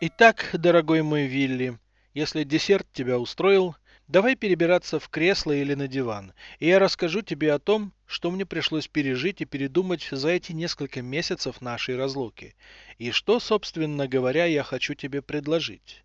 Итак, дорогой мой Вилли, если десерт тебя устроил, давай перебираться в кресло или на диван, и я расскажу тебе о том, что мне пришлось пережить и передумать за эти несколько месяцев нашей разлуки, и что, собственно говоря, я хочу тебе предложить.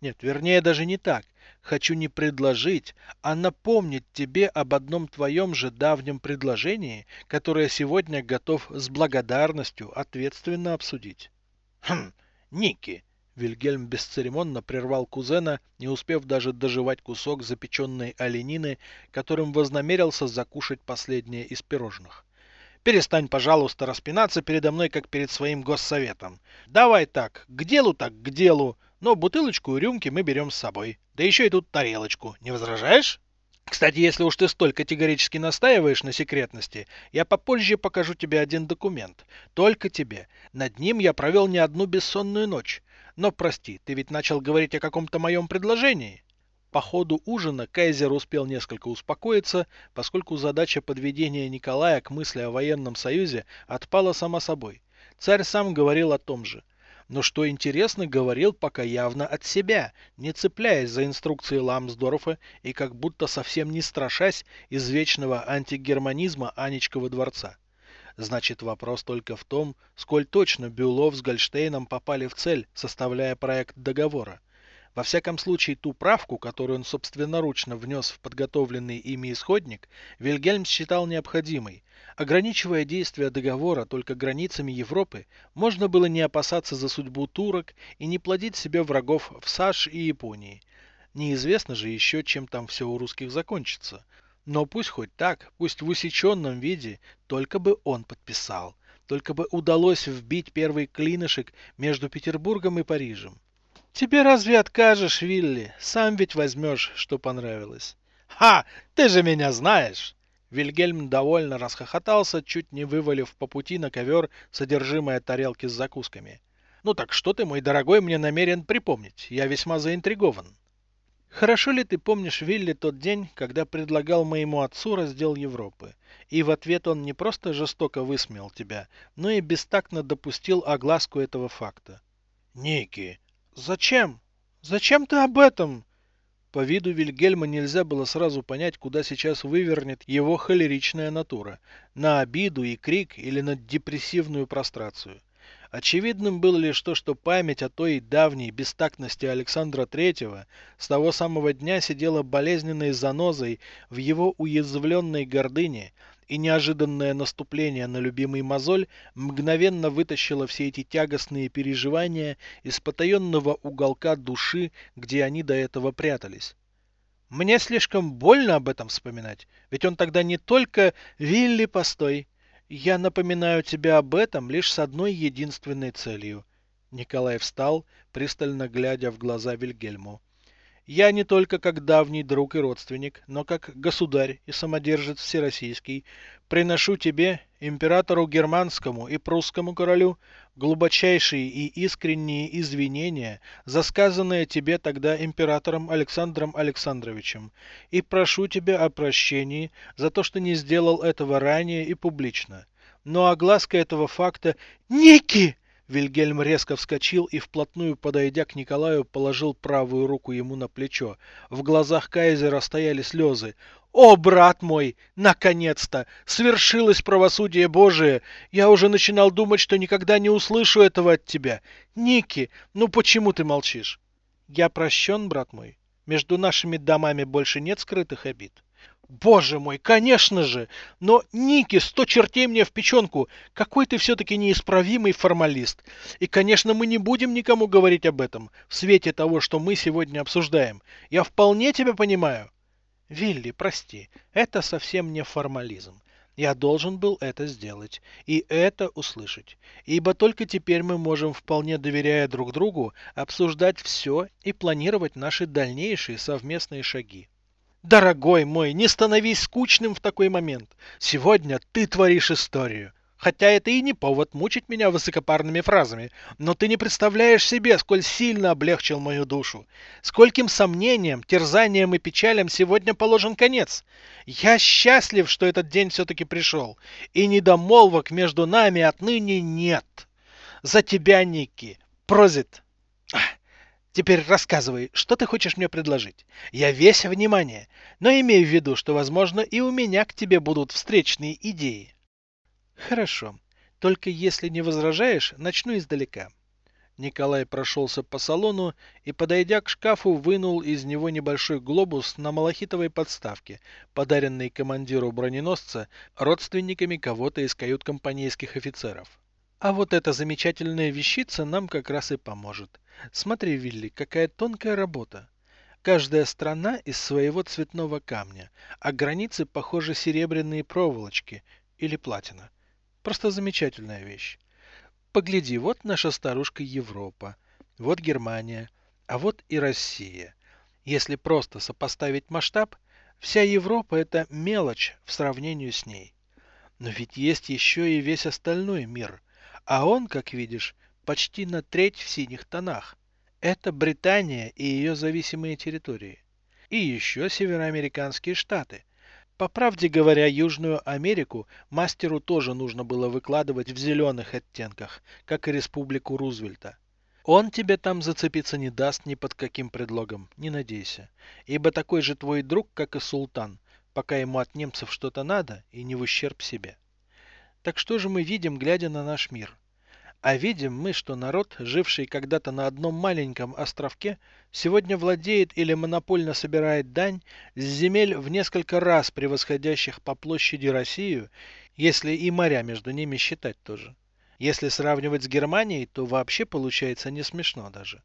Нет, вернее даже не так. Хочу не предложить, а напомнить тебе об одном твоем же давнем предложении, которое сегодня готов с благодарностью ответственно обсудить. Хм, Ники, Вильгельм бесцеремонно прервал кузена, не успев даже доживать кусок запеченной оленины, которым вознамерился закушать последнее из пирожных. Перестань, пожалуйста, распинаться передо мной, как перед своим госсоветом. Давай так, к делу так, к делу, но бутылочку и рюмки мы берем с собой. Да еще и тут тарелочку. Не возражаешь? Кстати, если уж ты столь категорически настаиваешь на секретности, я попозже покажу тебе один документ. Только тебе. Над ним я провел не одну бессонную ночь. Но прости, ты ведь начал говорить о каком-то моем предложении. По ходу ужина Кайзер успел несколько успокоиться, поскольку задача подведения Николая к мысли о военном союзе отпала сама собой. Царь сам говорил о том же но что интересно, говорил пока явно от себя, не цепляясь за инструкции Ламсдорфа и как будто совсем не страшась извечного антигерманизма Анечкова дворца. Значит, вопрос только в том, сколь точно Бюлов с Гольштейном попали в цель, составляя проект договора. Во всяком случае, ту правку, которую он собственноручно внес в подготовленный ими исходник, Вильгельм считал необходимой. Ограничивая действие договора только границами Европы, можно было не опасаться за судьбу турок и не плодить себе врагов в САШ и Японии. Неизвестно же еще, чем там все у русских закончится. Но пусть хоть так, пусть в усеченном виде, только бы он подписал. Только бы удалось вбить первый клинышек между Петербургом и Парижем. Тебе разве откажешь, Вилли? Сам ведь возьмешь, что понравилось. Ха! Ты же меня знаешь! Вильгельм довольно расхохотался, чуть не вывалив по пути на ковер содержимое тарелки с закусками. «Ну так что ты, мой дорогой, мне намерен припомнить? Я весьма заинтригован». «Хорошо ли ты помнишь, Вилли, тот день, когда предлагал моему отцу раздел Европы? И в ответ он не просто жестоко высмеял тебя, но и бестактно допустил огласку этого факта». «Ники, «Зачем? Зачем ты об этом?» По виду Вильгельма нельзя было сразу понять, куда сейчас вывернет его холеричная натура – на обиду и крик или на депрессивную прострацию. Очевидным было лишь то, что память о той давней бестактности Александра III с того самого дня сидела болезненной занозой в его уязвленной гордыне и неожиданное наступление на любимый мозоль мгновенно вытащило все эти тягостные переживания из потаенного уголка души, где они до этого прятались. Мне слишком больно об этом вспоминать, ведь он тогда не только «Вилли, постой!» Я напоминаю тебе об этом лишь с одной единственной целью. Николай встал, пристально глядя в глаза Вильгельму. Я не только как давний друг и родственник, но как государь и самодержец всероссийский, приношу тебе, императору германскому и прусскому королю, глубочайшие и искренние извинения за сказанное тебе тогда императором Александром Александровичем, и прошу тебя о прощении за то, что не сделал этого ранее и публично. Но огласка этого факта... Ники! Вильгельм резко вскочил и, вплотную подойдя к Николаю, положил правую руку ему на плечо. В глазах Кайзера стояли слезы. «О, брат мой! Наконец-то! Свершилось правосудие Божие! Я уже начинал думать, что никогда не услышу этого от тебя! Ники, ну почему ты молчишь?» «Я прощен, брат мой. Между нашими домами больше нет скрытых обид. Боже мой, конечно же! Но, Ники, сто чертей мне в печенку! Какой ты все-таки неисправимый формалист! И, конечно, мы не будем никому говорить об этом, в свете того, что мы сегодня обсуждаем. Я вполне тебя понимаю. Вилли, прости, это совсем не формализм. Я должен был это сделать и это услышать, ибо только теперь мы можем, вполне доверяя друг другу, обсуждать все и планировать наши дальнейшие совместные шаги. Дорогой мой, не становись скучным в такой момент. Сегодня ты творишь историю. Хотя это и не повод мучить меня высокопарными фразами, но ты не представляешь себе, сколь сильно облегчил мою душу. Скольким сомнениям, терзаниям и печалям сегодня положен конец. Я счастлив, что этот день все-таки пришел, и недомолвок между нами отныне нет. За тебя, Ники, прозит. Теперь рассказывай, что ты хочешь мне предложить? Я весь внимание, но имей в виду, что, возможно, и у меня к тебе будут встречные идеи. Хорошо. Только если не возражаешь, начну издалека. Николай прошелся по салону и, подойдя к шкафу, вынул из него небольшой глобус на малахитовой подставке, подаренный командиру броненосца родственниками кого-то из кают-компанейских офицеров. А вот эта замечательная вещица нам как раз и поможет. Смотри, Вилли, какая тонкая работа. Каждая страна из своего цветного камня, а границы, похожи серебряные проволочки или платина. Просто замечательная вещь. Погляди, вот наша старушка Европа, вот Германия, а вот и Россия. Если просто сопоставить масштаб, вся Европа это мелочь в сравнении с ней. Но ведь есть еще и весь остальной мир, а он, как видишь, почти на треть в синих тонах. Это Британия и ее зависимые территории. И еще североамериканские штаты. По правде говоря, Южную Америку мастеру тоже нужно было выкладывать в зеленых оттенках, как и Республику Рузвельта. Он тебе там зацепиться не даст ни под каким предлогом, не надейся. Ибо такой же твой друг, как и султан, пока ему от немцев что-то надо и не в ущерб себе. Так что же мы видим, глядя на наш мир? А видим мы, что народ, живший когда-то на одном маленьком островке, сегодня владеет или монопольно собирает дань с земель в несколько раз превосходящих по площади Россию, если и моря между ними считать тоже. Если сравнивать с Германией, то вообще получается не смешно даже.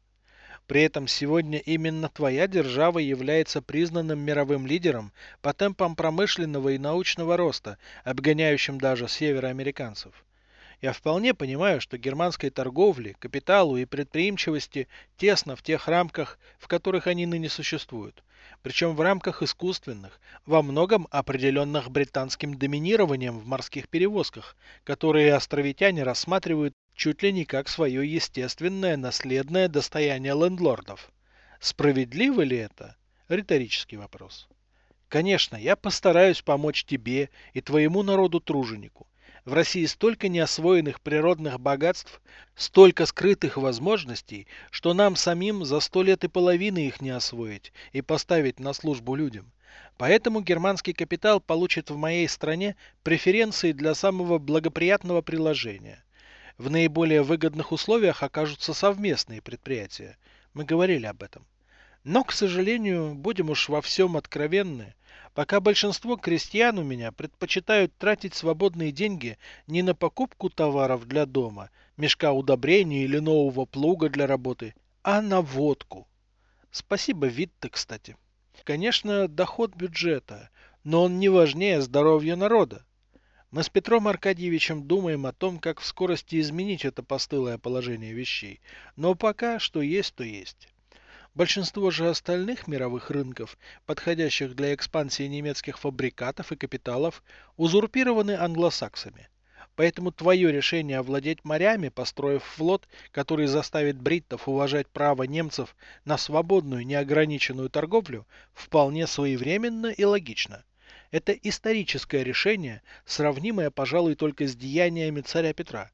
При этом сегодня именно твоя держава является признанным мировым лидером по темпам промышленного и научного роста, обгоняющим даже североамериканцев. Я вполне понимаю, что германской торговле, капиталу и предприимчивости тесно в тех рамках, в которых они ныне существуют. Причем в рамках искусственных, во многом определенных британским доминированием в морских перевозках, которые островитяне рассматривают чуть ли не как свое естественное наследное достояние лендлордов. Справедливо ли это? Риторический вопрос. Конечно, я постараюсь помочь тебе и твоему народу-труженику. В России столько неосвоенных природных богатств, столько скрытых возможностей, что нам самим за сто лет и половины их не освоить и поставить на службу людям. Поэтому германский капитал получит в моей стране преференции для самого благоприятного приложения. В наиболее выгодных условиях окажутся совместные предприятия. Мы говорили об этом. Но, к сожалению, будем уж во всем откровенны, Пока большинство крестьян у меня предпочитают тратить свободные деньги не на покупку товаров для дома, мешка удобрений или нового плуга для работы, а на водку. Спасибо Витте, кстати. Конечно, доход бюджета, но он не важнее здоровья народа. Мы с Петром Аркадьевичем думаем о том, как в скорости изменить это постылое положение вещей, но пока что есть, то есть. Большинство же остальных мировых рынков, подходящих для экспансии немецких фабрикатов и капиталов, узурпированы англосаксами. Поэтому твое решение овладеть морями, построив флот, который заставит бриттов уважать право немцев на свободную неограниченную торговлю, вполне своевременно и логично. Это историческое решение, сравнимое, пожалуй, только с деяниями царя Петра –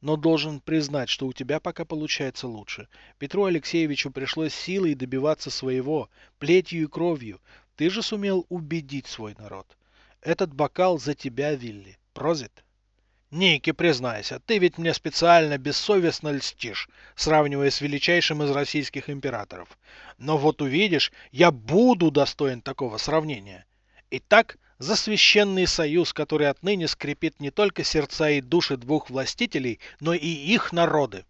но должен признать, что у тебя пока получается лучше. Петру Алексеевичу пришлось силой добиваться своего, плетью и кровью. Ты же сумел убедить свой народ. Этот бокал за тебя, Вилли. Прозит. Ники, признайся, ты ведь мне специально бессовестно льстишь, сравнивая с величайшим из российских императоров. Но вот увидишь, я буду достоин такого сравнения. Итак, за священный союз, который отныне скрепит не только сердца и души двух властителей, но и их народы.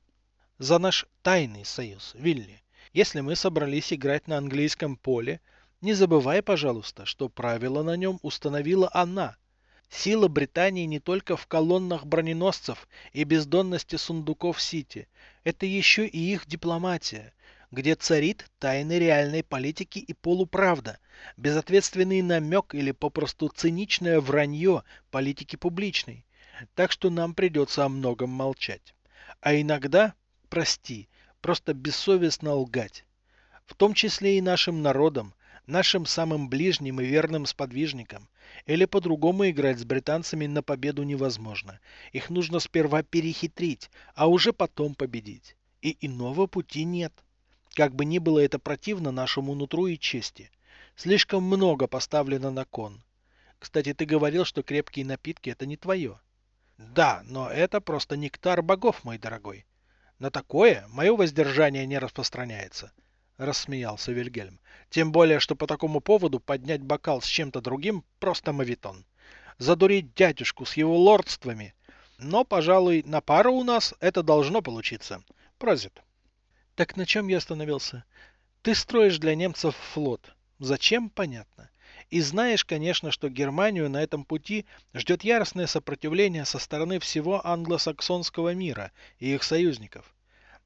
За наш тайный союз, Вилли. Если мы собрались играть на английском поле, не забывай, пожалуйста, что правила на нем установила она. Сила Британии не только в колоннах броненосцев и бездонности сундуков Сити. Это еще и их дипломатия, где царит тайны реальной политики и полуправда, безответственный намек или попросту циничное вранье политики публичной. Так что нам придется о многом молчать. А иногда, прости, просто бессовестно лгать. В том числе и нашим народам, нашим самым ближним и верным сподвижникам. Или по-другому играть с британцами на победу невозможно. Их нужно сперва перехитрить, а уже потом победить. И иного пути нет. Как бы ни было это противно нашему нутру и чести. Слишком много поставлено на кон. Кстати, ты говорил, что крепкие напитки это не твое. Да, но это просто нектар богов, мой дорогой. На такое мое воздержание не распространяется, рассмеялся Вильгельм. Тем более, что по такому поводу поднять бокал с чем-то другим просто мавитон. Задурить дядюшку с его лордствами. Но, пожалуй, на пару у нас это должно получиться. Прозит. Так на чем я остановился? Ты строишь для немцев флот. Зачем, понятно. И знаешь, конечно, что Германию на этом пути ждет яростное сопротивление со стороны всего англосаксонского мира и их союзников.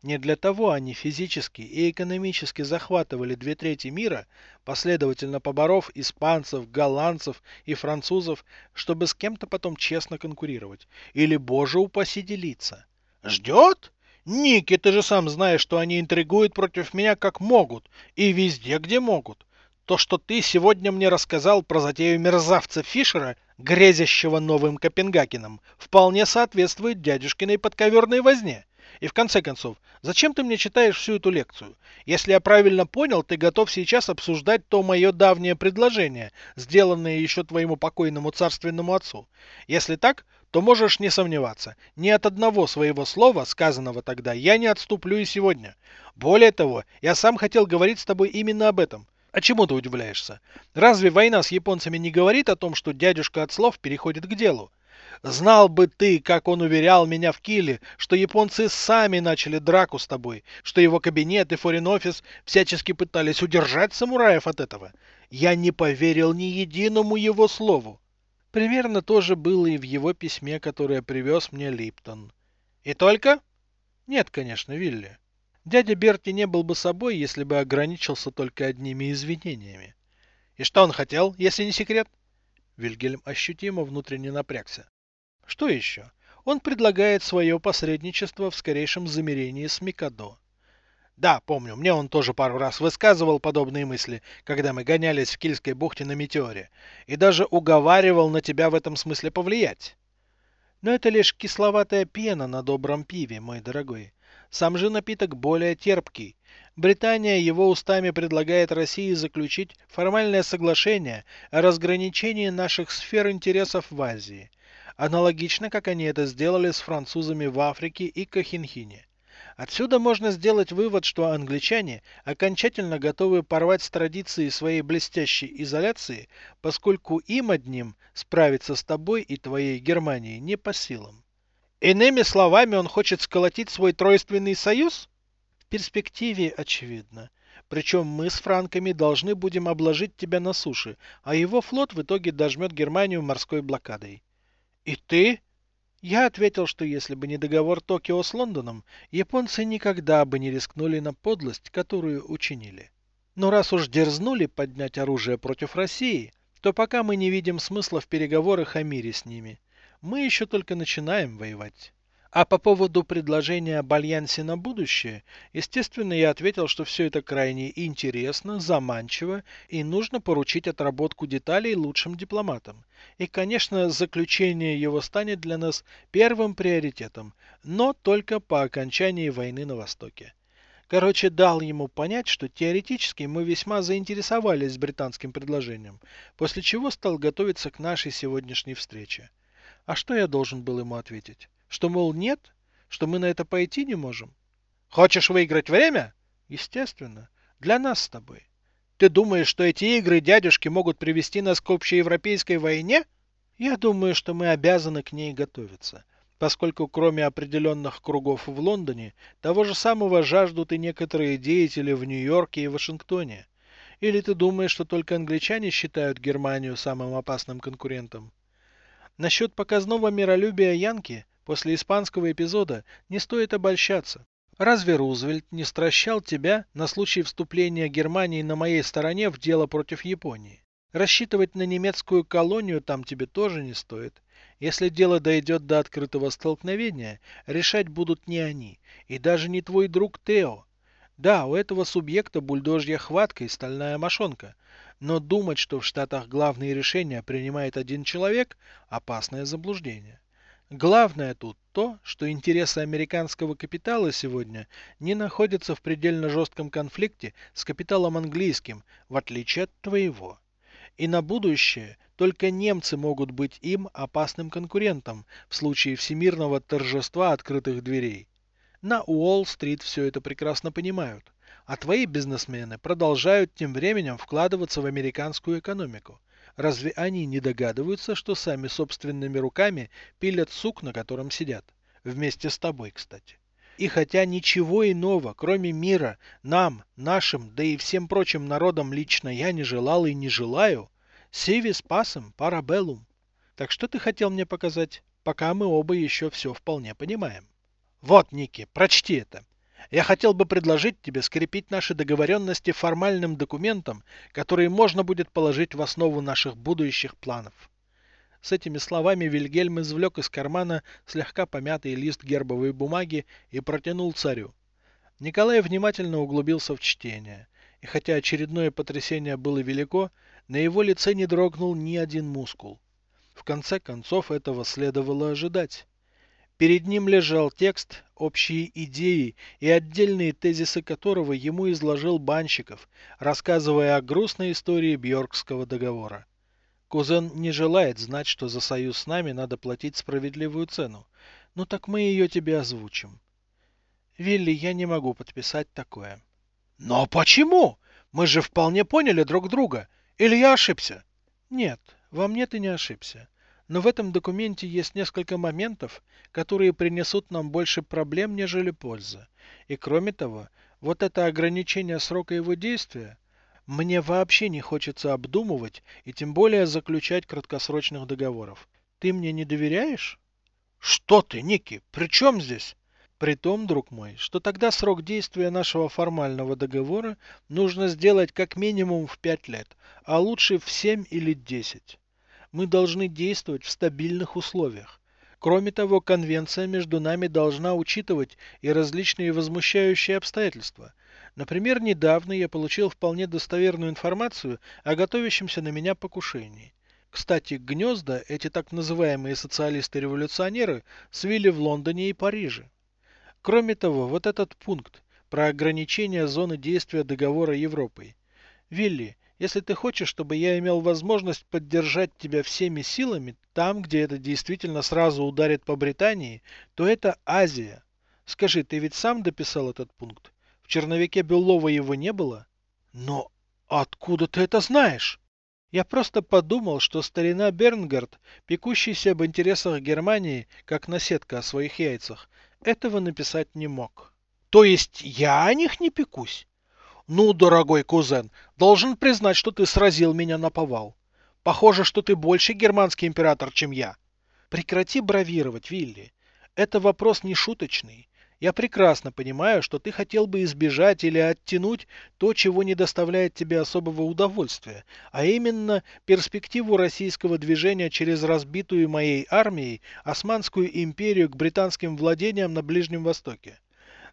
Не для того они физически и экономически захватывали две трети мира, последовательно поборов испанцев, голландцев и французов, чтобы с кем-то потом честно конкурировать. Или, боже упаси, делиться. Ждет? Ники, ты же сам знаешь, что они интригуют против меня как могут, и везде, где могут. То, что ты сегодня мне рассказал про затею мерзавца Фишера, грезящего новым Копенгагеном, вполне соответствует дядюшкиной подковерной возне. И в конце концов, зачем ты мне читаешь всю эту лекцию? Если я правильно понял, ты готов сейчас обсуждать то мое давнее предложение, сделанное еще твоему покойному царственному отцу. Если так, то можешь не сомневаться, ни от одного своего слова, сказанного тогда, я не отступлю и сегодня. Более того, я сам хотел говорить с тобой именно об этом. А чему ты удивляешься? Разве война с японцами не говорит о том, что дядюшка от слов переходит к делу? Знал бы ты, как он уверял меня в Киле, что японцы сами начали драку с тобой, что его кабинет и форин-офис всячески пытались удержать самураев от этого. Я не поверил ни единому его слову. Примерно то же было и в его письме, которое привез мне Липтон. И только? Нет, конечно, Вилли. Дядя Берти не был бы собой, если бы ограничился только одними извинениями. И что он хотел, если не секрет? Вильгельм ощутимо внутренне напрягся. Что еще? Он предлагает свое посредничество в скорейшем замерении с Микадо. Да, помню, мне он тоже пару раз высказывал подобные мысли, когда мы гонялись в Кильской бухте на Метеоре, и даже уговаривал на тебя в этом смысле повлиять. Но это лишь кисловатая пена на добром пиве, мой дорогой. Сам же напиток более терпкий. Британия его устами предлагает России заключить формальное соглашение о разграничении наших сфер интересов в Азии, аналогично как они это сделали с французами в Африке и Кохинхине. Отсюда можно сделать вывод, что англичане окончательно готовы порвать с традицией своей блестящей изоляции, поскольку им одним справиться с тобой и твоей Германией не по силам. Иными словами, он хочет сколотить свой тройственный союз? В перспективе очевидно. Причем мы с франками должны будем обложить тебя на суше, а его флот в итоге дожмет Германию морской блокадой. И ты? Я ответил, что если бы не договор Токио с Лондоном, японцы никогда бы не рискнули на подлость, которую учинили. Но раз уж дерзнули поднять оружие против России, то пока мы не видим смысла в переговорах о мире с ними. Мы еще только начинаем воевать. А по поводу предложения об альянсе на будущее, естественно, я ответил, что все это крайне интересно, заманчиво и нужно поручить отработку деталей лучшим дипломатам. И, конечно, заключение его станет для нас первым приоритетом, но только по окончании войны на Востоке. Короче, дал ему понять, что теоретически мы весьма заинтересовались британским предложением, после чего стал готовиться к нашей сегодняшней встрече. А что я должен был ему ответить? Что, мол, нет? Что мы на это пойти не можем? Хочешь выиграть время? Естественно. Для нас с тобой. Ты думаешь, что эти игры дядюшки могут привести нас к общеевропейской войне? Я думаю, что мы обязаны к ней готовиться, поскольку кроме определенных кругов в Лондоне, того же самого жаждут и некоторые деятели в Нью-Йорке и Вашингтоне. Или ты думаешь, что только англичане считают Германию самым опасным конкурентом? Насчет показного миролюбия Янки после испанского эпизода не стоит обольщаться. Разве Рузвельт не стращал тебя на случай вступления Германии на моей стороне в дело против Японии? Рассчитывать на немецкую колонию там тебе тоже не стоит. Если дело дойдет до открытого столкновения, решать будут не они, и даже не твой друг Тео. Да, у этого субъекта бульдожья хватка и стальная мошонка, но думать, что в Штатах главные решения принимает один человек – опасное заблуждение. Главное тут то, что интересы американского капитала сегодня не находятся в предельно жестком конфликте с капиталом английским, в отличие от твоего. И на будущее только немцы могут быть им опасным конкурентом в случае всемирного торжества открытых дверей. На Уолл-стрит все это прекрасно понимают, а твои бизнесмены продолжают тем временем вкладываться в американскую экономику. Разве они не догадываются, что сами собственными руками пилят сук, на котором сидят? Вместе с тобой, кстати. И хотя ничего иного, кроме мира, нам, нашим, да и всем прочим народам лично я не желал и не желаю, сивис пасом парабеллум. Так что ты хотел мне показать, пока мы оба еще все вполне понимаем? Вот, Ники, прочти это. Я хотел бы предложить тебе скрепить наши договоренности формальным документом, который можно будет положить в основу наших будущих планов. С этими словами Вильгельм извлек из кармана слегка помятый лист гербовой бумаги и протянул царю. Николай внимательно углубился в чтение, и хотя очередное потрясение было велико, на его лице не дрогнул ни один мускул. В конце концов этого следовало ожидать. Перед ним лежал текст, общие идеи и отдельные тезисы которого ему изложил Банщиков, рассказывая о грустной истории Бьоркского договора. Кузен не желает знать, что за союз с нами надо платить справедливую цену. Ну так мы ее тебе озвучим. Вилли, я не могу подписать такое. Но почему? Мы же вполне поняли друг друга. Или я ошибся? Нет, во мне ты не ошибся. Но в этом документе есть несколько моментов, которые принесут нам больше проблем, нежели пользы. И кроме того, вот это ограничение срока его действия, мне вообще не хочется обдумывать и тем более заключать краткосрочных договоров. Ты мне не доверяешь? Что ты, Ники, при чем здесь? При том, друг мой, что тогда срок действия нашего формального договора нужно сделать как минимум в пять лет, а лучше в семь или десять мы должны действовать в стабильных условиях. Кроме того, конвенция между нами должна учитывать и различные возмущающие обстоятельства. Например, недавно я получил вполне достоверную информацию о готовящемся на меня покушении. Кстати, гнезда эти так называемые социалисты-революционеры свили в Лондоне и Париже. Кроме того, вот этот пункт про ограничение зоны действия договора Европой. Вилли, если ты хочешь, чтобы я имел возможность поддержать тебя всеми силами там, где это действительно сразу ударит по Британии, то это Азия. Скажи, ты ведь сам дописал этот пункт? В черновике Белова его не было? Но откуда ты это знаешь? Я просто подумал, что старина Бернгард, пекущийся об интересах Германии, как наседка о своих яйцах, этого написать не мог. То есть я о них не пекусь? Ну, дорогой кузен, должен признать, что ты сразил меня на повал. Похоже, что ты больше германский император, чем я. Прекрати бравировать, Вилли. Это вопрос не шуточный. Я прекрасно понимаю, что ты хотел бы избежать или оттянуть то, чего не доставляет тебе особого удовольствия, а именно перспективу российского движения через разбитую моей армией Османскую империю к британским владениям на Ближнем Востоке.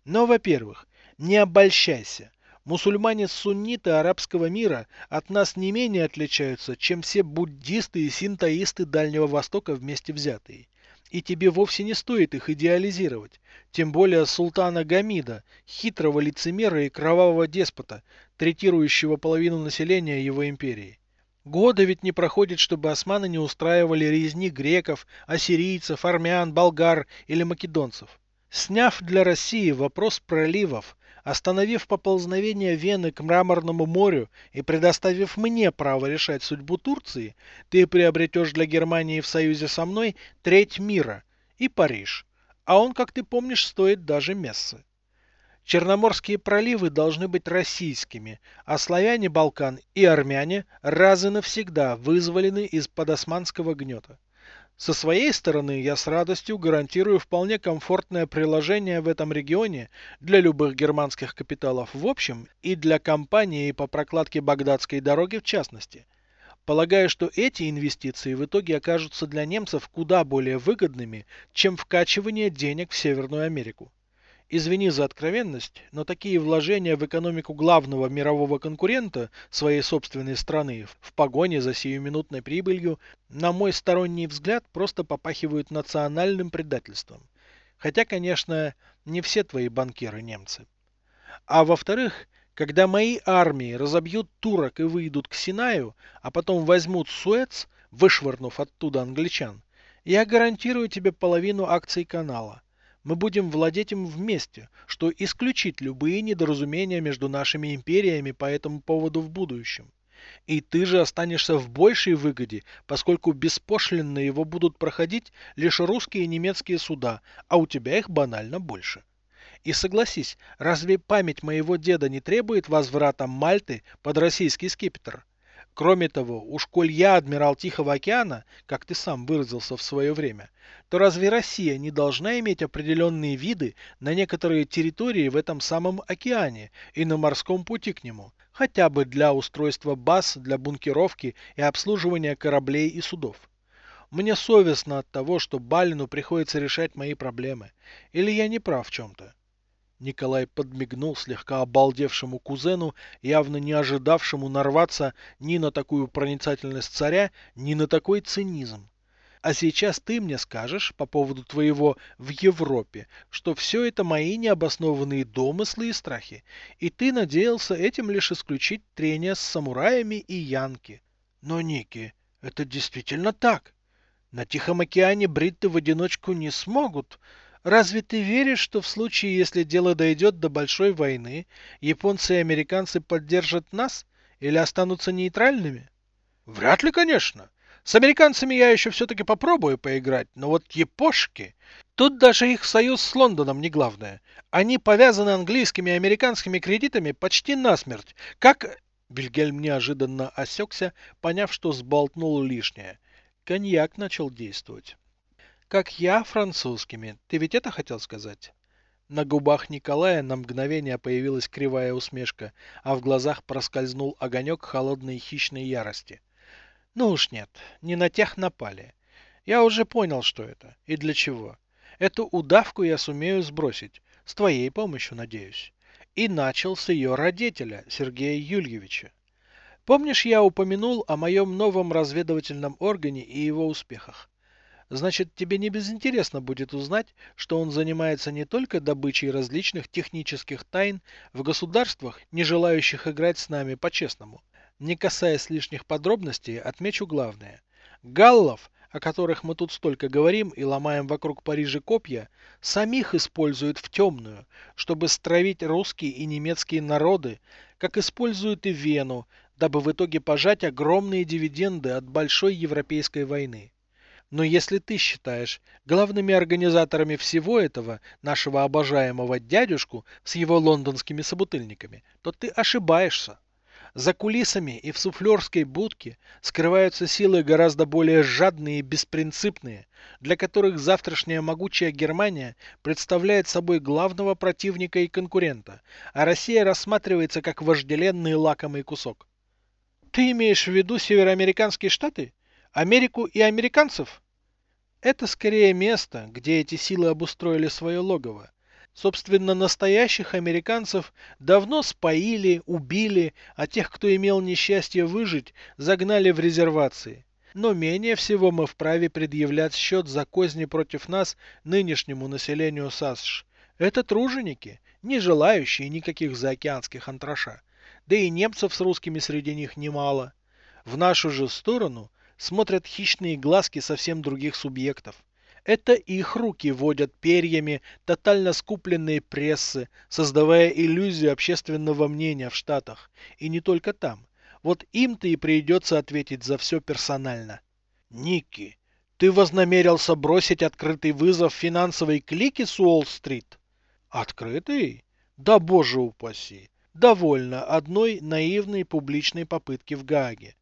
Но, во-первых, не обольщайся. Мусульмане-сунниты арабского мира от нас не менее отличаются, чем все буддисты и синтоисты Дальнего Востока вместе взятые. И тебе вовсе не стоит их идеализировать, тем более султана Гамида, хитрого лицемера и кровавого деспота, третирующего половину населения его империи. Года ведь не проходит, чтобы османы не устраивали резни греков, ассирийцев, армян, болгар или македонцев. Сняв для России вопрос проливов, остановив поползновение Вены к Мраморному морю и предоставив мне право решать судьбу Турции, ты приобретешь для Германии в союзе со мной треть мира и Париж. А он, как ты помнишь, стоит даже Мессы. Черноморские проливы должны быть российскими, а славяне Балкан и армяне раз и навсегда вызволены из-под османского гнета. Со своей стороны я с радостью гарантирую вполне комфортное приложение в этом регионе для любых германских капиталов в общем и для компании по прокладке Багдадской дороги в частности. Полагаю, что эти инвестиции в итоге окажутся для немцев куда более выгодными, чем вкачивание денег в Северную Америку. Извини за откровенность, но такие вложения в экономику главного мирового конкурента своей собственной страны в погоне за сиюминутной прибылью, на мой сторонний взгляд, просто попахивают национальным предательством. Хотя, конечно, не все твои банкиры немцы. А во-вторых, когда мои армии разобьют турок и выйдут к Синаю, а потом возьмут Суэц, вышвырнув оттуда англичан, я гарантирую тебе половину акций канала мы будем владеть им вместе, что исключит любые недоразумения между нашими империями по этому поводу в будущем. И ты же останешься в большей выгоде, поскольку беспошлинно его будут проходить лишь русские и немецкие суда, а у тебя их банально больше. И согласись, разве память моего деда не требует возврата Мальты под российский скипетр? Кроме того, уж коль я адмирал Тихого океана, как ты сам выразился в свое время, то разве Россия не должна иметь определенные виды на некоторые территории в этом самом океане и на морском пути к нему, хотя бы для устройства баз, для бункеровки и обслуживания кораблей и судов? Мне совестно от того, что Балину приходится решать мои проблемы. Или я не прав в чем-то? Николай подмигнул слегка обалдевшему кузену, явно не ожидавшему нарваться ни на такую проницательность царя, ни на такой цинизм. А сейчас ты мне скажешь по поводу твоего в Европе, что все это мои необоснованные домыслы и страхи, и ты надеялся этим лишь исключить трения с самураями и янки. Но, Ники, это действительно так. На Тихом океане бритты в одиночку не смогут, Разве ты веришь, что в случае, если дело дойдет до большой войны, японцы и американцы поддержат нас или останутся нейтральными? Вряд ли, конечно. С американцами я еще все-таки попробую поиграть, но вот япошки... Тут даже их союз с Лондоном не главное. Они повязаны английскими и американскими кредитами почти насмерть. Как... Вильгельм неожиданно осекся, поняв, что сболтнул лишнее. Коньяк начал действовать. Как я французскими. Ты ведь это хотел сказать? На губах Николая на мгновение появилась кривая усмешка, а в глазах проскользнул огонек холодной хищной ярости. Ну уж нет, не на тех напали. Я уже понял, что это и для чего. Эту удавку я сумею сбросить, с твоей помощью, надеюсь. И начал с ее родителя, Сергея Юльевича. Помнишь, я упомянул о моем новом разведывательном органе и его успехах? Значит, тебе не безинтересно будет узнать, что он занимается не только добычей различных технических тайн в государствах, не желающих играть с нами по-честному. Не касаясь лишних подробностей, отмечу главное. Галлов, о которых мы тут столько говорим и ломаем вокруг Парижа копья, самих используют в темную, чтобы стравить русские и немецкие народы, как используют и Вену, дабы в итоге пожать огромные дивиденды от большой европейской войны. Но если ты считаешь главными организаторами всего этого нашего обожаемого дядюшку с его лондонскими собутыльниками, то ты ошибаешься. За кулисами и в суфлерской будке скрываются силы гораздо более жадные и беспринципные, для которых завтрашняя могучая Германия представляет собой главного противника и конкурента, а Россия рассматривается как вожделенный лакомый кусок. Ты имеешь в виду североамериканские штаты? Америку и американцев? Это скорее место, где эти силы обустроили свое логово. Собственно, настоящих американцев давно споили, убили, а тех, кто имел несчастье выжить, загнали в резервации. Но менее всего мы вправе предъявлять счет за козни против нас нынешнему населению САСШ. Это труженики, не желающие никаких заокеанских антраша. Да и немцев с русскими среди них немало. В нашу же сторону смотрят хищные глазки совсем других субъектов. Это их руки водят перьями тотально скупленные прессы, создавая иллюзию общественного мнения в Штатах. И не только там. Вот им-то и придется ответить за все персонально. Ники, ты вознамерился бросить открытый вызов финансовой клике с Уолл-стрит? Открытый? Да боже упаси. Довольно одной наивной публичной попытки в Гааге.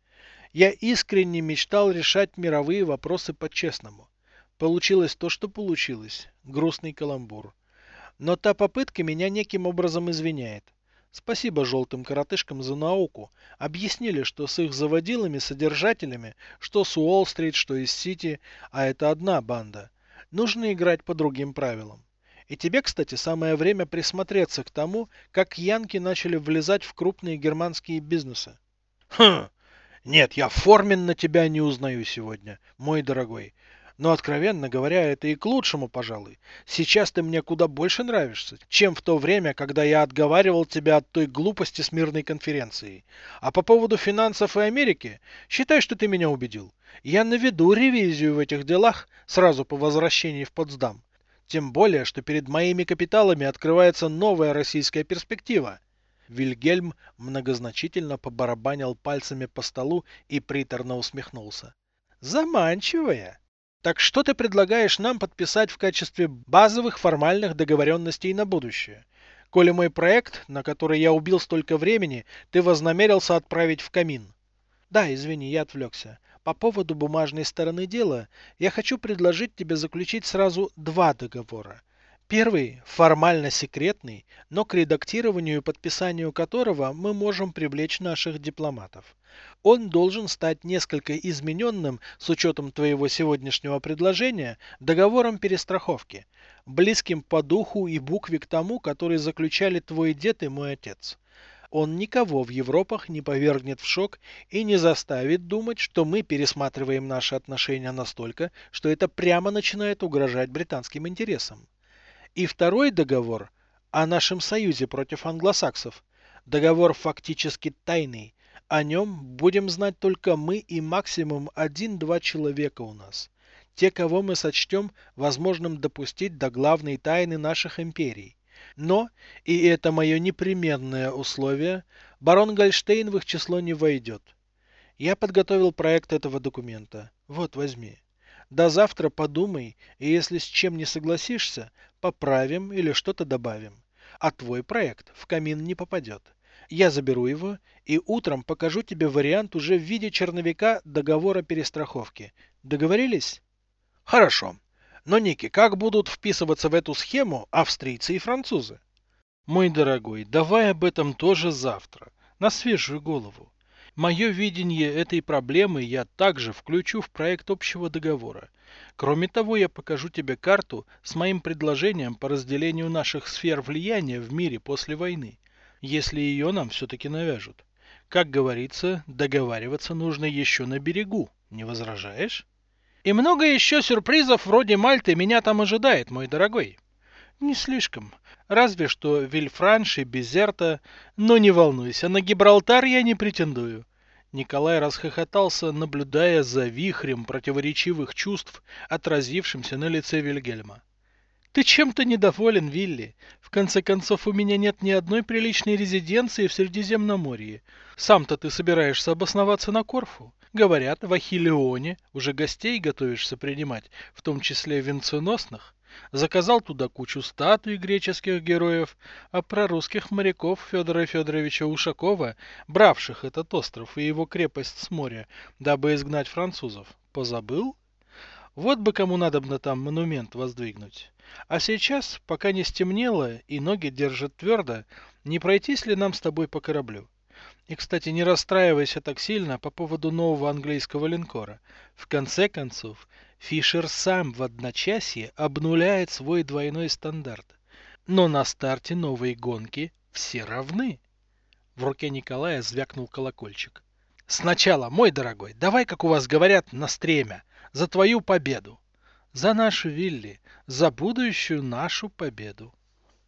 Я искренне мечтал решать мировые вопросы по-честному. Получилось то, что получилось. Грустный каламбур. Но та попытка меня неким образом извиняет. Спасибо желтым коротышкам за науку. Объяснили, что с их заводилами-содержателями, что с Уолл-стрит, что из Сити, а это одна банда, нужно играть по другим правилам. И тебе, кстати, самое время присмотреться к тому, как янки начали влезать в крупные германские бизнесы. Хм, нет, я форменно тебя не узнаю сегодня, мой дорогой. Но, откровенно говоря, это и к лучшему, пожалуй. Сейчас ты мне куда больше нравишься, чем в то время, когда я отговаривал тебя от той глупости с мирной конференцией. А по поводу финансов и Америки, считай, что ты меня убедил. Я наведу ревизию в этих делах сразу по возвращении в Потсдам. Тем более, что перед моими капиталами открывается новая российская перспектива. Вильгельм многозначительно побарабанил пальцами по столу и приторно усмехнулся. Заманчивая. Так что ты предлагаешь нам подписать в качестве базовых формальных договоренностей на будущее? Коли мой проект, на который я убил столько времени, ты вознамерился отправить в камин. Да, извини, я отвлекся. По поводу бумажной стороны дела, я хочу предложить тебе заключить сразу два договора. Первый формально секретный, но к редактированию и подписанию которого мы можем привлечь наших дипломатов. Он должен стать несколько измененным с учетом твоего сегодняшнего предложения договором перестраховки, близким по духу и букве к тому, который заключали твой дед и мой отец. Он никого в Европах не повергнет в шок и не заставит думать, что мы пересматриваем наши отношения настолько, что это прямо начинает угрожать британским интересам. И второй договор о нашем союзе против англосаксов. Договор фактически тайный. О нем будем знать только мы и максимум один-два человека у нас. Те, кого мы сочтем возможным допустить до главной тайны наших империй. Но, и это мое непременное условие, барон Гольштейн в их число не войдет. Я подготовил проект этого документа. Вот, возьми. До завтра подумай, и если с чем не согласишься, поправим или что-то добавим. А твой проект в камин не попадет. Я заберу его и утром покажу тебе вариант уже в виде черновика договора перестраховки. Договорились? Хорошо. Но, Ники, как будут вписываться в эту схему австрийцы и французы? Мой дорогой, давай об этом тоже завтра, на свежую голову. Мое видение этой проблемы я также включу в проект общего договора. Кроме того, я покажу тебе карту с моим предложением по разделению наших сфер влияния в мире после войны, если ее нам все-таки навяжут. Как говорится, договариваться нужно еще на берегу, не возражаешь? И много еще сюрпризов вроде Мальты меня там ожидает, мой дорогой. Не слишком. Разве что Вильфранш и Безерта. Но не волнуйся, на Гибралтар я не претендую. Николай расхохотался, наблюдая за вихрем противоречивых чувств, отразившимся на лице Вильгельма. «Ты чем-то недоволен, Вилли. В конце концов, у меня нет ни одной приличной резиденции в Средиземноморье. Сам-то ты собираешься обосноваться на Корфу. Говорят, в Ахиллеоне уже гостей готовишься принимать, в том числе венценосных заказал туда кучу статуй греческих героев, а про русских моряков Федора Федоровича Ушакова, бравших этот остров и его крепость с моря, дабы изгнать французов, позабыл? Вот бы кому надобно там монумент воздвигнуть. А сейчас, пока не стемнело и ноги держат твердо, не пройтись ли нам с тобой по кораблю? И, кстати, не расстраивайся так сильно по поводу нового английского линкора. В конце концов, Фишер сам в одночасье обнуляет свой двойной стандарт. Но на старте новой гонки все равны. В руке Николая звякнул колокольчик. Сначала, мой дорогой, давай, как у вас говорят, на стремя. За твою победу. За нашу Вилли. За будущую нашу победу.